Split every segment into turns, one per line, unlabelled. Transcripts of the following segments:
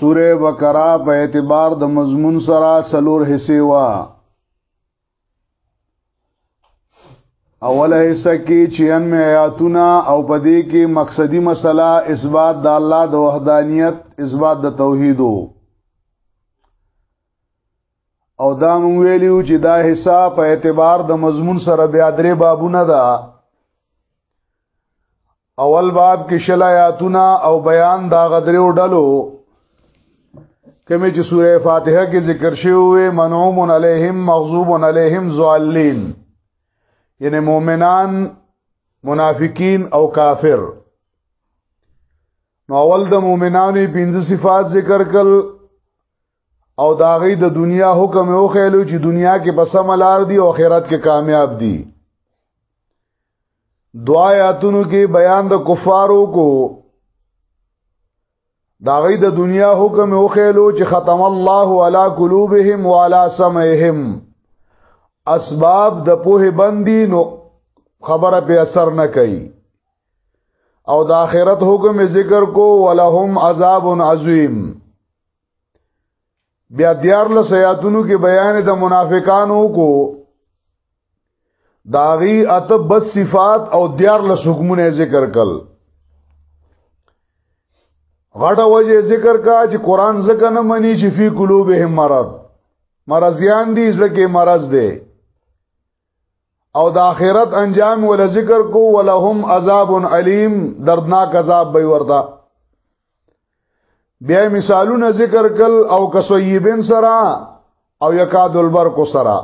سوره بقره په اعتبار د مضمون سره څلور حصے وا اوله حصہ کې 96 آیاتونه او پدې کې مقصدی مسله اثبات د الله د وحدانیت اثبات د توحید او دا مونږ ویلو چې دا حصہ په اعتبار د مضمون سره بیا درې بابونه ده اول باب کې شل آیاتونه او بیان دا غدریو ډلو کمه چې سوره فاتحه کې ذکر شوی منعوم علیهم مغضوب علیهم ذالین یعنی مؤمنان منافقین او کافر نو اول د مؤمنانو پنځه صفات ذکر کړل او دا غي د دنیا حکم او خېلو چې دنیا کې بسم لار دی او آخرت کې کامیاب دي دعا آیاتونو کې بیان د کفارو کو دا غي د دنیا حکم او خېلو چې ختم الله علی قلوبهم وعلى سمعهم اسباب د پوه بندي نو خبره په اثر نه کوي او د آخرت حکم ذکر کو ولهم عذاب عظیم بیا دیار له سیادونو کې بیان د منافقانو کو داغي اتبت صفات او دیار له حکمونه ذکر کړل غټه وجه ذکر کا چې قران زکه نه مني چې فی قلوبهم مرض مرضیان دي زړه کې مرض دی او د آخرت انجام ول ذکر کو ولهم عذاب الیم دردناک عذاب به وردا بیا مثالونه ذکر کل او کسویبن سرا او یکاد البر کو سرا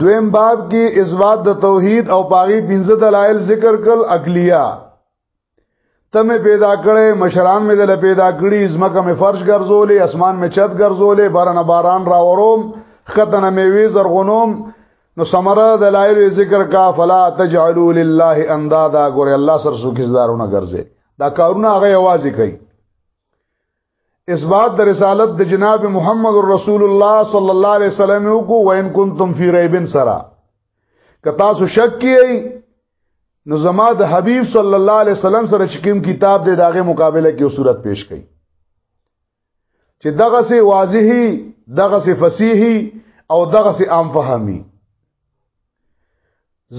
دویم باب کې اثبات د توحید او پاغي پنځه دلایل ذکر کل عقلیه ته مې پیدا کړې مشران مې دل پیدا کړې زمکه مې فرش ګرځولې اسمان مې چت ګرځولې باران باران راوروم ختنه مې وی زرغونوم نو سمره دلایل ذکر کا فلا تجعلوا لله اندادا ګور الله سر سو کیزدارونه ګرځي دا کارونه هغه आवाज کوي اثبات د رسالت د جناب محمد رسول الله صلی الله علیه وسلم کو وین کنتم فی ریب سرا که تاسو شک کیئ نو زما د حبیب صلی الله علیه وسلم سره چې کوم کتاب دی داغه مقابله کې صورت پیش کړي چې دغه سي واضحي دغه سي فصیحي او دغه سي عام فهمي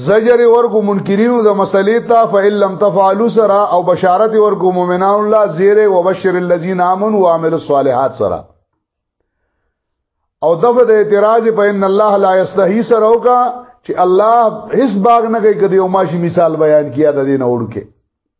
زجر ورکو منکرینو د مسلې ته فإِن لَّمْ تَفْعَلُوا سرا او بشارت ورکو مؤمنان الله زیر او بشر الذين آمنوا وعملوا الصالحات سرا او دغه د اعتراض په ان الله لا یستحی سره وکا چې الله هیڅ باغ نه کوي کدی او ماشي مثال بیان کیا د دین اورکه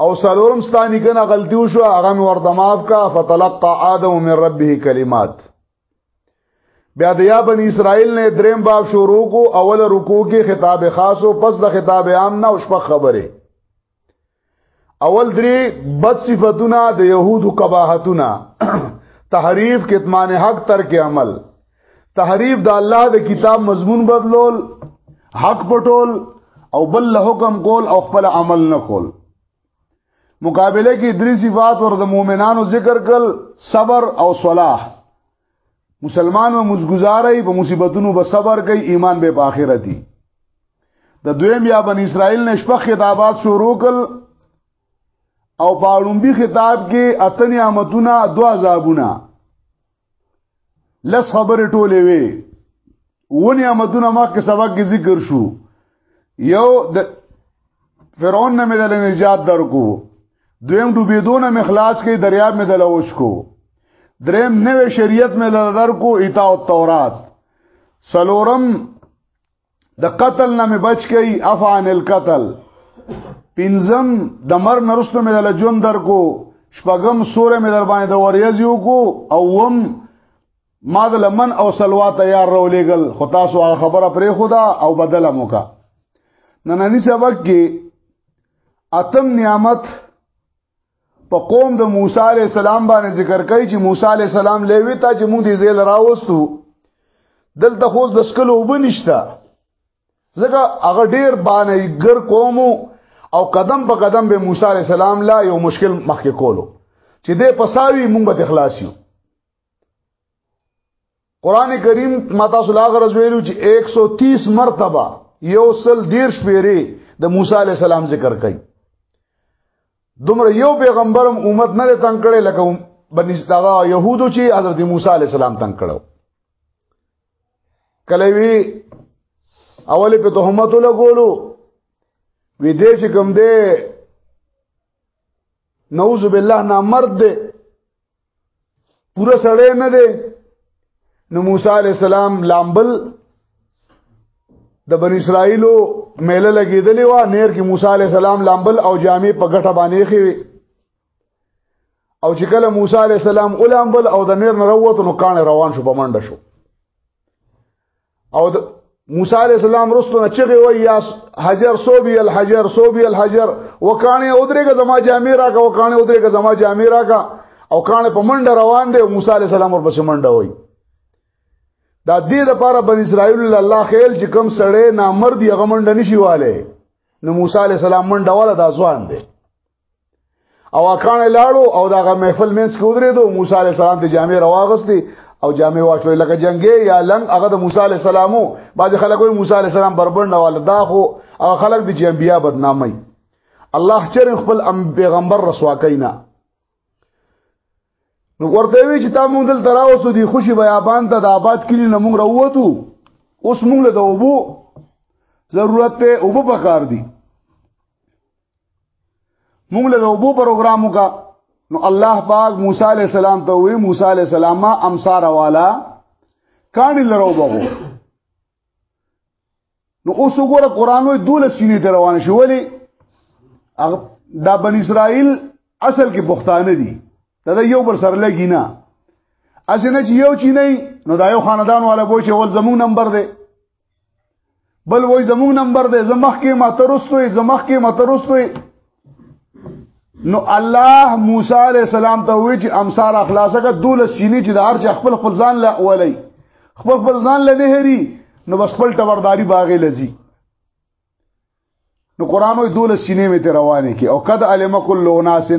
او سلورم ستانی کنه غلطی وشو هغه مې ورته معاف کا فتلقى آدم من ربه کلمات بیا د یا بنی اسرائیل نه دریم باب شروع کو اول رکوع کې خطاب خاص او پس د خطاب عام نه او شپه خبره اول درې بد صفاتونه د يهودو قباحتونه تحریف کتمان حق تر کې عمل تحریف د الله د کتاب مضمون بدلول حق پټول او بل له حکم کول او خپل عمل نه کول مقابله کې درې صفات ور د مؤمنانو ذکر کړل صبر او صلاح مسلمان و مزګزارای په مصیبتونو به صبر کوي ایمان به په آخرت دی د دویم یا بن اسرائیل نشپخ خطابات شروع کړل او په اړومبي خطاب کې اتنې آمدونه دو عذابونه لس خبرې ټولې وي و نعمتونه مخکې سبق کې ذکر شو یو د فرعون نه مې د نجات درکو دویم ډوبېدونه مې خلاص کې دریاب مې د لوچ کو دریم نوې شریعت مې د درکو ایتا او تورات سلورم د قتل نه مې بچ کړي افعن القتل پنځم د مر نرسته مې د جون در کو شپږم سوره مې در باندې د وریاض یو کو او وم ما د لمن او سلوا تیار رولېګل خو تاسو هغه خبره پرې خدا او بدله موکا نننی سبق کې اتم نعمت په قوم د موسی علی السلام باندې ذکر کوي چې موسی علی السلام لوي ته چې موږ دې زیل راوستو دلته خو د سکلو وبنشتا ځکه هغه ډیر باندې ګر قومو او قدم په قدم به موسی علی السلام لا یو مشکل مخکې کولو چې دې پساوي موږ به اخلاص یو قران کریم متا صلی الله علیه ویلو چې 130 مرتبه یو سل دیرش پیری د موسی علی السلام ذکر کړي دومره یو پیغمبرم امت نه تنگ کړي لکه بنی دغه يهودو چې حضرت موسی علی السلام تنگ کړو کله وی اول په تهمت لګولو وی دې چې کوم دې نعوذ بالله نامرد دې پورا سړی نه دی نو موسی علی السلام لامبل د بنی اسرائیلو میله لګیدلی و نیر کې موسی علی السلام لامبل او جامع په ګټه باندې خې او چې کله موسی علی السلام اولامبل او د نیر نه وروت نو کان روان شو په منډه شو او موسی علی السلام رستو نه چغه وای یا حجر صوبی الحجر صوبی الحجر وکانه اودرېګه زما جامې راکا وکانه اودرېګه زما جامې راکا او کانه په منډه روان دی موسی علی السلام ورپسې منډه وای دا دې د پاره بن اسرائیل الله خیل چې کم سړې نامرد یې غمنډ نشي والے نو موسی علی السلام منډه والا دا ځوان دی او اکان لاړو او داغه محفل مینس کې ودرې دو موسی عليه السلام د جامع رواغستي او جامع واچول لکه جنگي یا لنګ هغه د موسی عليه السلامو بعض خلک وي موسی عليه السلام بربند واله دا خو او خلک د جنبیا بدنامي الله چر خپل ام پیغمبر رسوا کینا نو ورته وی چې تا مونږ دل تراوسو دی خوشي بیابان ته د آباد کلی نه مونږ راووتو اوس مونږ له اوبو ضرورت ته اوبو پکار دی مونږ له اوبو پروګرامو کا نو الله پاک موسی علی السلام ته وی موسی علی السلام ما امصار والا کانی لرو بغو نو اوس وګوره قران وې دوله سینې ته روان شي ولی دا بن اسرائیل اصل کې پښتانه دي دا یو بر سره لګی نه اسنه چې یو چی نه نو دا یو خاندان والا بو چې ول زموږ نمبر دی بل وای زموږ نمبر دی زمخ کې ماترستوي زمخ کې ماترستوي نو الله موسی علی السلام ته وی چې امسار اخلاصه کا دوله سینې چې د هر چا خپل خپل ځان لا ولای خپل خپل ځان لا نه هری نو بس خپل ټورداری باغې لذي نو قران وی دوله سینې می ته روانه کی او قد علم کل ناس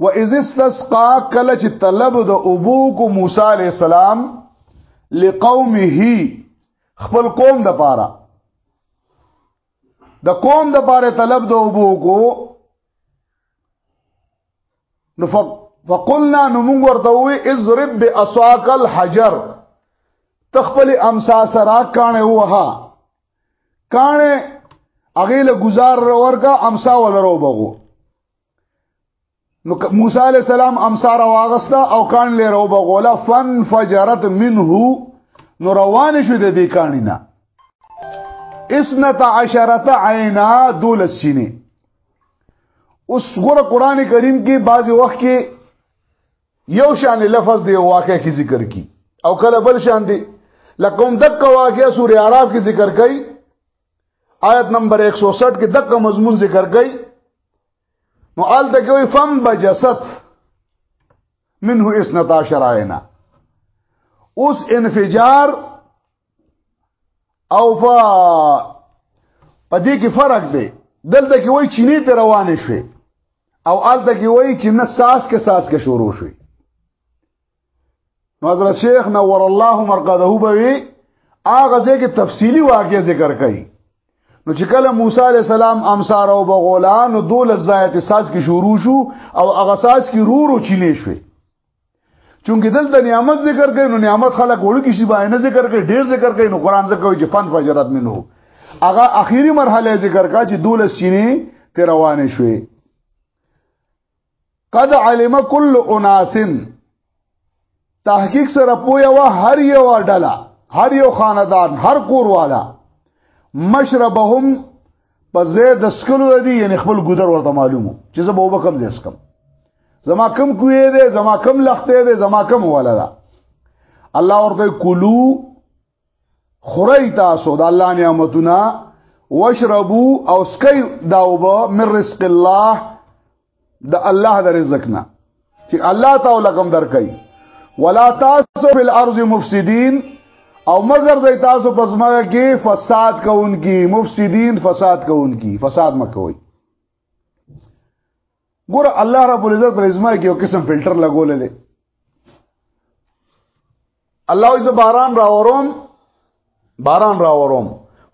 و اذ استسقا کله چې طلب د ابو کو موسی علی السلام لقومه خپل قوم د پاره د قوم د پاره طلب د اوبو کو نو فقلنا نو موږ ورته وې اضرب باصاق الحجر تخپل امسا سرا کانه وها کانه اغه له گزار ورګه امسا ولرو بغو نو موسی علی السلام امسار واغستا او کان لې رو بغولا فن فجرت منه نو روان شو د دې کانینا اسنت عشرت عینا دولس چینه اوس ګور قران کریم کې بعضی وخت کې یو شان لفظ دی واقع کی ذکر کی او کله بل شان دی لکم دک واقع سورہ اعراف کی ذکر کړي آیت نمبر 160 کې دک مضمون ذکر کړي نو آل تکوی فم بجست منه اسنتا شرائنا اوس انفجار او فا پدې کې فرق دی دلته کې وای چینه پر روانې شوې او آلته کې وای چې نه ساس کې ساس کې شروع شوې نو حضرت شیخ نور الله مرقده بوي هغه ځکه تفصیلی واقعي ذکر کړي نو چې کله موسی عليه السلام امسار او بغولان نو دول زایت ساز کې شروع شو او هغه ساز کې رو رو چینه شوه چونګې دلته نعمت ذکر کړي نو نعمت خلک وړو کې شی باندې ذکر کړي ډیر ذکر کړي نو قران ذکر کوي چې فن فجرات منو هغه اخیری مرحله ذکر کا چې دول سینې تیروانه شوه قد علم كل اناس تحقیق سره پویا وا هر یو ډلا هر یو خاندان هر کور والا مشربهم په زید اسکلو دی یعنی خپل ګذر ورته معلومو چې زه به وبکم دې اسکم زما کم کوی دی زما کم لخته دی زما کم والا دا الله ورته کلو خوري تاسو د الله نعمتونه واشربو او سکي داوبه من رزق الله د الله د رزق نه چې الله تعالی کوم درکې ولا تاسو فی الارض مفسدین او مگر زې تاسو پزماګه کې فساد کوونکی مفسدین فساد کوونکی فساد مکوئ ګور الله رب العزت پر ازما کې یو قسم فلټر لګولې دي الله عز باران راوروم باران راوروم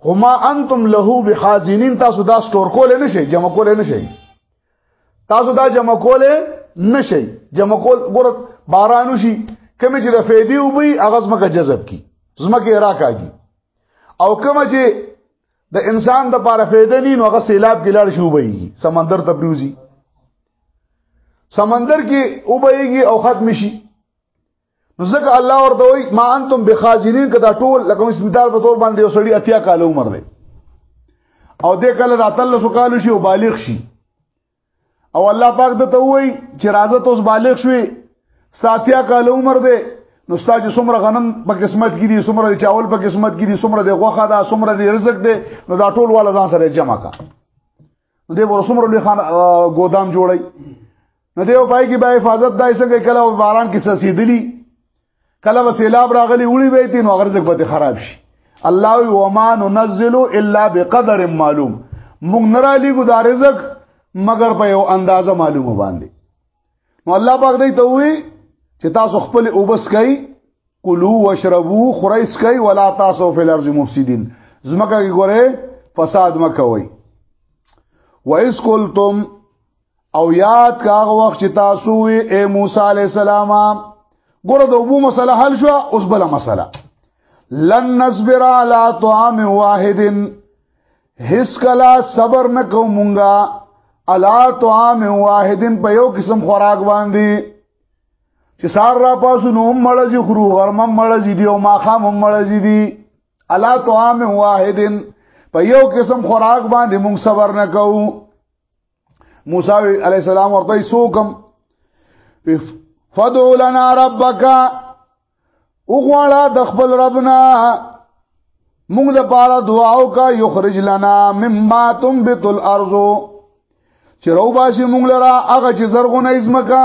هما انتم له بخازنین تاسو دا سٹور کول نه شي جمع کول نه شي تاسو دا جمع کول نه شي جمع کول ګور بارانو شي کمه چې د فیدی وبي اغاز مکه جذب کی زمکه راکاږي او کمه چې د انسان د پاره فایده نه نو هغه سیلاب کې لاړ شو وي سمندر ته پروزي سمندر کې او بهږي او ختم شي نو ځکه الله ورته وي ما انتم بخازنین کدا ټول لکه مثال په تور باندې وسړي اتیا کال عمر دی او دې کله راتل سو کال شي او بالغ شي او الله پاک د ته وای چې راځه توس بالغ شوي ساتیا کال عمر دی نو ستا چې څومره غنم په قسمت کې دي څومره د چاول په قسمت کې دي څومره د غوخه ده څومره د رزق ده نو دا ټول والا ځان سره جمع کا نو دې ور څومره لوی خان ګودام جوړي نو دې پای کې به حفاظت دای څنګه کله باران کې سسیدلی کله به سیلاب راغلی وړي به تین او غرزک به خراب شي الله و ما ننزل الا بقدر معلوم موږ نه را لګو دا رزق مگر په یو اندازه معلومه باندې نو الله پاک دې ته وی چې تاسو خپل اوبس کئ کلو واشربو خریس کئ ولا تاسو فی الارض مفسدین زمکه کې ګوره فساد مکوئ وَإِذْ قُلْتُمْ او یاد کاغه وخت چې تاسو وي اے موسی علی السلام ګوره د وبو مسله حل شو اوس بل مسله لن نصبر علی طعام واحد هیڅ کلا صبر نکو مونږه علی طعام واحد په یو قسم خوراک باندې چې سار را پاسو نو مړ جی خرو غرمه مړ جی دی او ماخام مړ جی دی علی طعام واحد په یو قسم خوراک باندې مونږ صبر نکو موسی علی السلام ورته سوکم فدعو لنا ربک اوغواړه د خپل ربنا موږ د پاره دعا وکا یخرج لنا مما تنبت الارض چې رو باسي موږ لرا هغه چې زرغونه ازمکا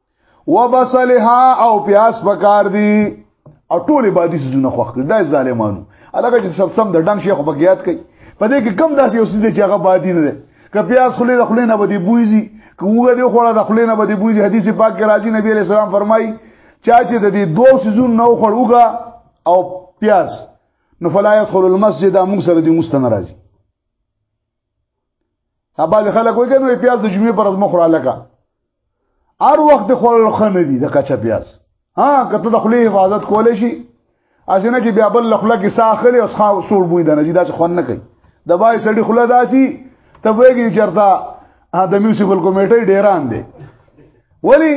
وبصلها او پیاس پکار دی او ټول بادي سونه خوخ کړ دا ظالمانو الګه چې سب سم د ډنګ شیخ بګیات کوي په دې کې کم داسې اوسې چې هغه بادي نه ده که پیاس خلې د خلې نه بدی بوزي که وګه دی خوړه د خلې نه بدی بوزي حدیث پاک کې راځي نبی عليه السلام فرمایي چا چې د دې دوه سيزون نو خړ وګه او پیاس نو فلا يدخل المسجد موږ سره دې مستنرازي دا باز خلک وایي کنه پیاز د جمعې پر ازمه خوراله کا هر وخت خورل خنه دي د کچا پیاز ها کته د خلی حفاظت کولې شي اسنه چې بیا بل خپل کې ساخره اوس خا سور بوی د نجی داسې خون نه کوي د بای سړی خله داسي ته وګی چرتا د میوسیپل کمیټې ډیران دی ولی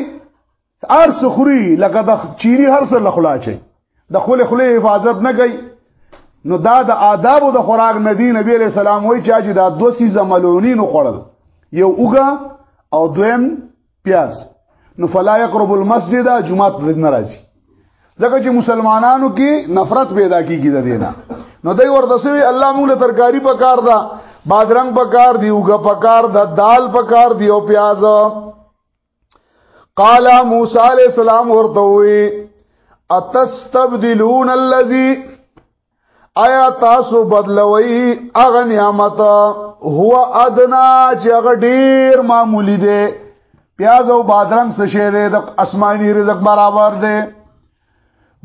هر څه خوري لکه د چيري هر څه لخلا چي د خپل خله حفاظت نه کوي نو دا د آداب د خوراک ندی نبی علیہ السلام وای چا چې دا دو سی زملونی نو خړل یو اوګه او دویم پیاز نو فلا یقرب المسجد جمعه پر ناراضي ځکه چې مسلمانانو کې نفرت پیدا کیږي د دینه نو دوی ورته سوي الله موږ له ترکاری په کار ده بادرنګ په کار دی اوګه په کار ده دال په کار دی او پیاز قال موسی علیہ السلام ورته وی اتستبدلون الذی آیا تاسو بدلوي اغه نعمت هو ادنا چې هغه ډیر معمولی دی پیاز او بادرنګ څه شی دی د اسماني رزق برابر دی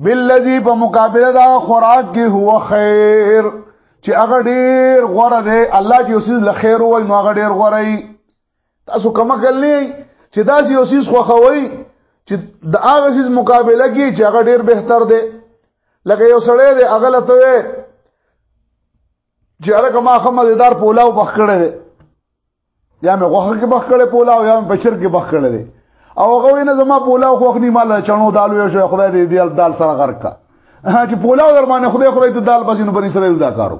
بالذي په مقابله دا خوراک کې هو خیر چې هغه ډیر غوړه دی الله چې اوس له خیر وای نو هغه ډیر غوړی تاسو کومه کل نه چې دا سی اوسیس خوخوي چې د هغه سیس مقابله کې چې هغه ډیر بهتر دی لکه یو سړی دی هغه لته وي چې هغه ما خمدار پولاو بخ کړی دی یا مې غوخه کې بخ کړی پولاو یا مې بشر کې بخ کړی دی او هغه وینه زما پولاو خوخ نه مال چانو دالو یو شو خدای دې دې دال سره غرق کا چې پولاو در باندې خدای خدای ته دال بسینو بری سره دا کارو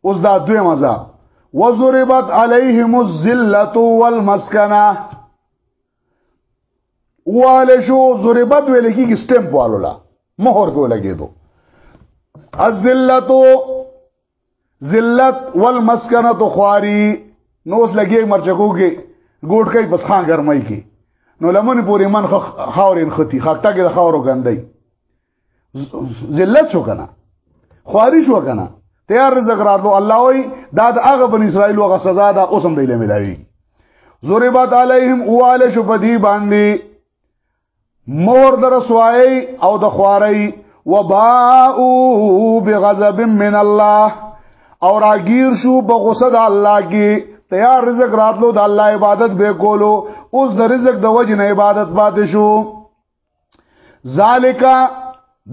اوس دا دوی مزه وزربت علیهم الذلت والمسکنه واله شو زربت ویل کیږي سټمپ والو لا مہر کو لګیدو الذلت ذلت والمسکنه تو خواري نوس لګي مرچکو کې ګوټ کوي بس خان ګرمای کې نو لمن پوری من خاورین ختی خاکټه کې د خاورو ګندای ذلت شو کنه خواري شو کنه تیار رزق راتلو الله وی دا د هغه بن اسرائیل وغه سزا ده اوس هم دی له ملاوي ضربت علیهم اواله شو په دی باندې مور در سوای او د خواري وباءو بغضب من الله او راگیر شو په غصه د الله کې تیار رزق راتلو د الله عبادت به کولو اوس د رزق د وجه نه عبادت پاتې شو ذالک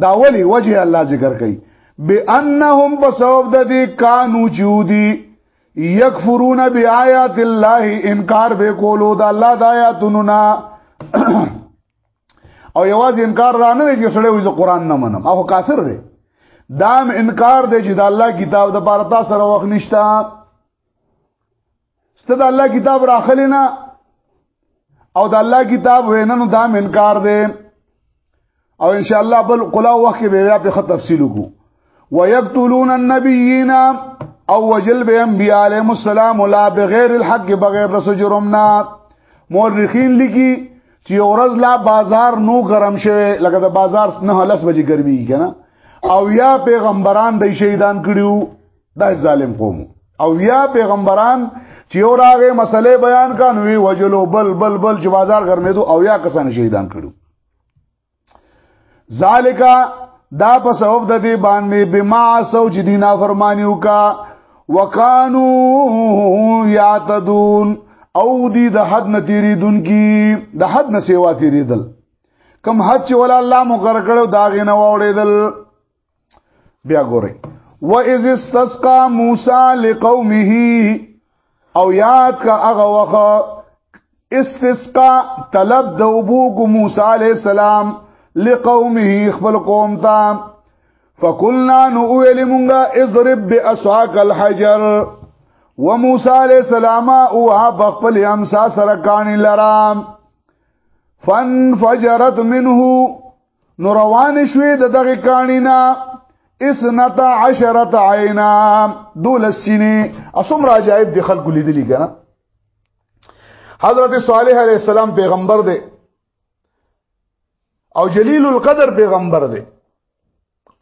دا ولی وجه الله ذکر کوي بانهم بسبب د دې کانو جودي یکفرون بیاات الله انکار به کولو د الله د آیاتونو نه او یواز انکار دا نه چې سړی وځي قران نه منم او کافر دی دام انکار دی چې د الله کتاب د پاره تاسو سره وخت نشته ست د الله کتاب راخلی نه او د الله کتاب ویننو دا منکار دی او ان شاء الله بل قلا وخت به بیا په تفصیل وکړو ويقتلون النبيين او وجل به انبیاء علیهم السلام لا بغیر الحق بغیر د جرمنا مورخین لکی چې اورز لا بازار نو گرم شوه لکه د بازار نه لس بجې ګرمي کنه او یا پیغمبران د شهیدان کړیو دا ظالم قوم او یا پیغمبران چې یو راغې مسلې بیان کانو وی وجلو بل بل بل چې بازار ګرمېدو او یا کسان شهیدان کړو ذالکا دا په سبب د دې باندې بما سو چې دینا فرمانیو کا وکانو یعتدون او دی د حد نتیری دن کی د حد نسیوا تیری دل کم حد چې ولا الله مقرر کړو دا غینه وړېدل بیا ګورئ واذ استسقى موسى لقومه او یاد کا هغه وخت استسقا طلب د ابو کو موسی علی السلام لقومه خپل قوم ته فقلنا نو ویل مونږه اضرب باسواق الحجر وموسی علیہ السلام او بخپل امسا سره کانی لرام فن فجرت منه نو روان شوې د دغه کانینا اسنتا عشرت عینا دولسینه اسم راجایب د خلکو لیدلی کنه حضرت صالح علیہ السلام پیغمبر دی او جلیل القدر پیغمبر دی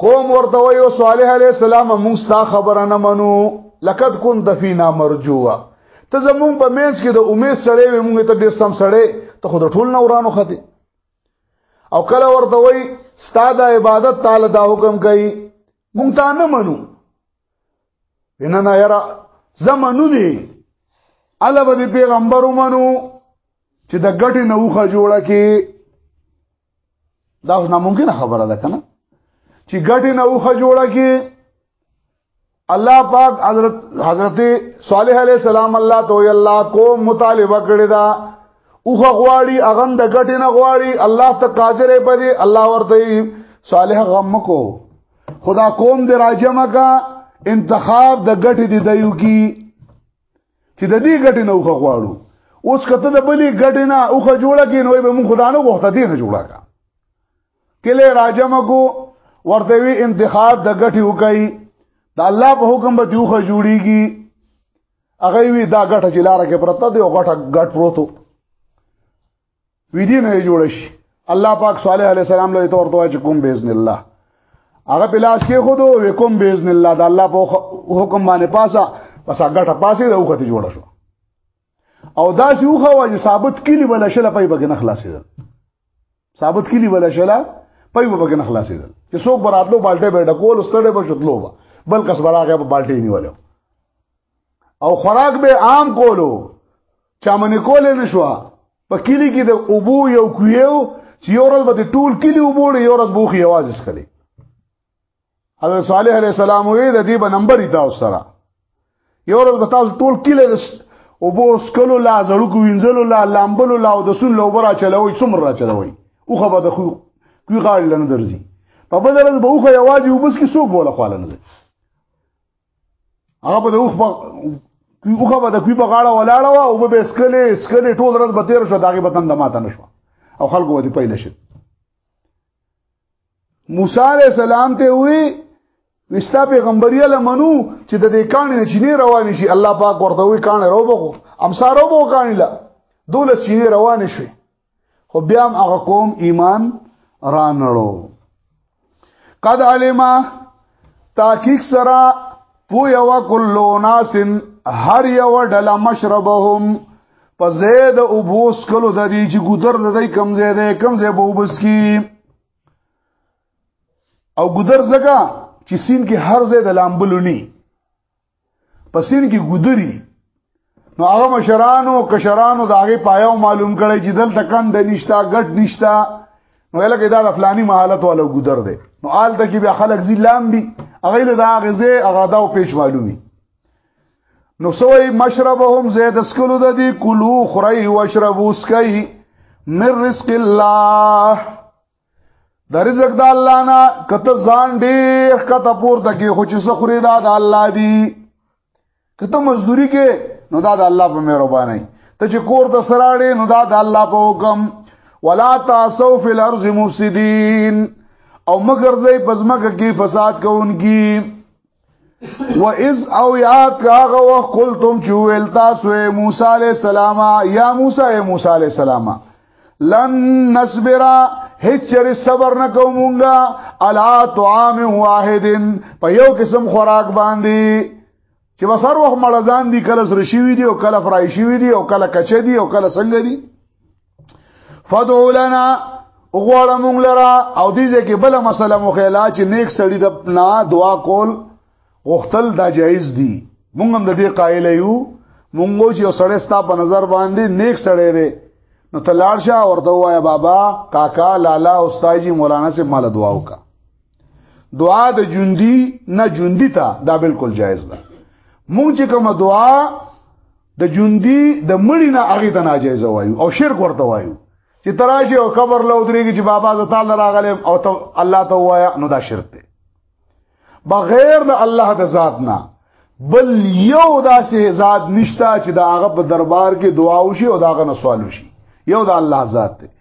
قوم ورته ویو صالح علیہ السلام موږ ستا خبره نه منو لقد كنت فينا مرجوا ته زمون په مینس کې د امید سړې وي موږ ته ډیر سم سړې ته خود ټول نه ورانو خته او کله ورته وای ستاد عبادت تعالی دا حکم کوي مونږ ته نه منو ان نه یرا زمنو دي الله به پیغمبر ومنو چې د ګټې نوخه جوړه کې دا ناممکنه خبره ده کنه چې ګټې نوخه جوړه کې الله پاک حضرت حضرت صالح علیہ السلام الله تو الله کو مطالبه کړی دا اوخه غواړي اغم د غټې نه غواړي الله ته قادر پدې الله ورته صالح غم کو خدا قوم دې راجمه کا انتخاب د غټې دی دیو کی چې د دې غټې نه اوخه غواړو اوس کته د بلې غټې نه اوخه جوړه کې نوې به مون خدا نه غوښته دې نه جوړه کا کله راجم کو ورته وی انتخاب د غټي وکي دا الله په حکم به دیوخه جوړیږي هغه وی دا غټه چې لار کې پرته دی او غټه غټ پروتو وی دي نه جوړ شي الله پاک صالح علی السلام له تور توه چې کوم باذن الله هغه بلاس کې خود وکم باذن الله د الله په حکم باندې پاسا پس هغه پاسې د وخت جوړ شو او دا سی وخه واجه ثابت کلی بل شل پای بګ نه خلاصې ثابت کلی ولا شلا پي به بګن خلاصېدل چې څوک براتلو بالټه به ډکول ستړې به شتلو به بل کس براغه په بالټه نیولو او خوراک به عام کولو چا منې کولې نشو په کلی کې د اوبو یو کویو چې یو ورځ به ټول کلی اوبو یو ورځ بوخي आवाज اسکلي حضرت صالح علیہ السلام وی د دې په نمبر ایدا وسره یو ورځ به تاسو ټول کله او بو سکلو لا زړو کو وینځلو لا لامبلو لا او د سن لو برا چلوي څومره را چلوي او خو به د خو کوي غاړ لنه درځي په بدل ورځ به خو یوازې وبس کې څوک بوله خاله نه هغه به د اوخ په کوي اوخه به د کوي په غاړه ولاړه وا او به سکلې سکلې ټول ورځ به تیر شو داغه بتن د ماته نشو او خلکو به پیل شي موسی علی السلام ته وی وستا پیغمبري لمنو چې د دې کان نه چینه روان شي الله پاک ورته وی کان روبو امسارو بو کان لا دوله چینه روان شي خو بیا هم هغه قوم ایمان رانړو قد علمه تحقیق سره پو یو کلو ناسن هر یو ډل مشربهم په زید او بوس کلو د دې چې ګذر د دې کم زید کم زید بو بس کی او ګذر زګه چې سین کې هر زید لامبلونی پسین کې ګودري نو هغه مشرانو کشرانو داغه پایو معلوم کړي چې دلته کند نشتا غټ نشتا نو لکه دا د فلانی محالت ولا ګودر دی نو آل ته کې به خلک زیلام بي هغه له دا غزه هغه دا پیش معلومي نو سوی مشربهم زید اسکلو د دې کلو خری واشربو اسکای من رزق الله د رزق د الله نه کته ځان ډیر کته پورته کې خو چې سخري دا د الله دی کته مزدوري کې نو دا د الله په مهرباني ته چې کور ته سراړې نو دا د الله په حکم ولا تاسو فی الارض مفسدین او مگر زې پزماګه کې فساد کوونکی و اذ او یاد کاغه و قلتم چویل تاسو موسی علی السلام یا موسی ای موسی علی السلام لن نصبر هچر صبر نکو مونږه الا طعام واحد په یو قسم خوراک باندې چې وسر وخت مړزان دي کله سره شي وي دي او کله فرای شي وي دي او کله کچ دي او کله څنګه دي فدعو لنا غواړه مونږ لرا او دې ځکه بل مسله مو خیلا چې نیک سړی د نا دعا کول غختل دا جایز دی مونږ هم د دې قائل یو مونږ چې سړی ستا په نظر باندې نیک سړی دی نو تلاړ شه ورته وایا بابا کاکا لالا استادجی مولانا سے مال دعا وکا دعا د جوندی نه جوندی تا دا بالکل جایز ده مونږ چې کوم دعا د جوندي د مړی نه هغه ته ناجایز وایو او شرک ورته وایو چې تراشه او قبر له ودرېږي چې بابا ز تعالی راغله او ته الله ته وایا نو دا شرک دی بغیر د الله د ذات نه بل یو داسې ذات نشتا چې دا هغه په دربار کې دعا وشي او دا هغه نه سوال وشي یو د الله ذات دی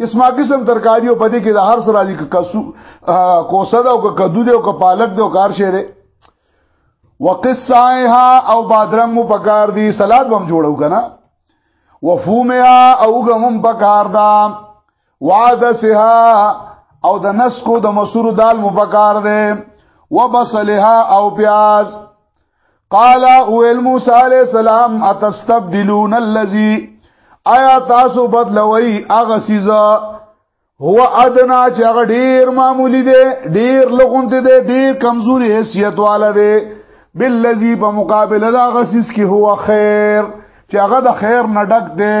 قسمه قسم ترکاری او پدې کې د هر سره دي کسو کوسه دا او کدو دی او ک پالک دی او کار شي دی وقصائها او بادرنګ مو پکار دي سلاد بم جوړو کنه وفومها او غمم پکار دا وعدسها او د نسکو د مسور دال مو پکار دی وبصلها او پیاز قال اویل موسی علیہ السلام اتستبدلون الذی آیا تاسو بدلوي هغه سیزه هو ادنا چې هغه ډیر معمولی دی ډیر لغون دی ډیر کمزوري حیثیت والا دی بالذي په مقابله دا غسیس کې هو خیر چې هغه د خیر نه ډک دی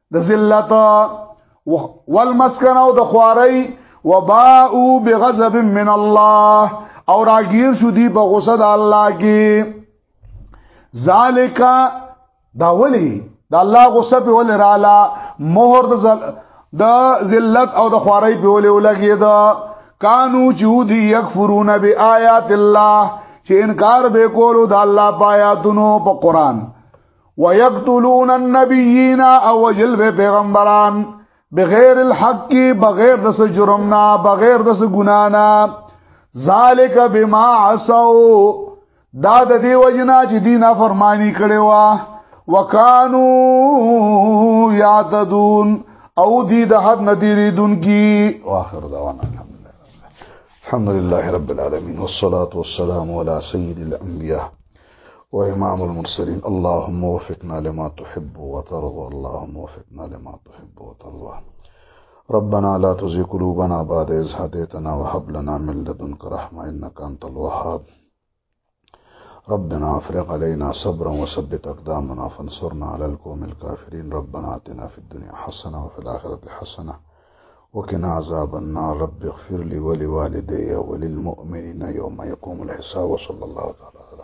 د ذلت والمسکن او د خواري وباءو بغضب من الله او راګیر شو دی په غصه د الله کې ذالک دا ولی د الله غصه په ول رااله مہر د د ذلت او د خواري په ول ولګي دا کانو جودي یکفرون بیاات الله چې انکار به کولو د الله پایاتونو په قران ويقتلون النبيين او وجل به پیغمبران بغیر الحق بغیر د څه جرم نه بغیر د څه ګنا نه ذالک بما عصوا دا د دې وجنا چې دین فرمانی کړي وا وکانو یعتدون او دې د حد ندیری دن کی واخر دعوانا الحمدلله الحمدلله رب العالمین والصلاه والسلام علی سید الانبیاء وإمام المرسلين اللهم وفقنا لما تحب وترضى اللهم وفقنا لما تحب وترضى ربنا لا تزغ قلوبنا بعد إذ هديتنا وهب لنا من لدنك رحمة إنك أنت الوهاب ربنا افرغ علينا صبرا وثبت أقدامنا فانصرنا على القوم الكافرين ربنا آتنا في الدنيا حسنة وفي الآخرة حسنة وكن عذاب النار رب اغفر لي ولوالدي وللمؤمنين يوم يقوم الحساب وصلى الله تعالى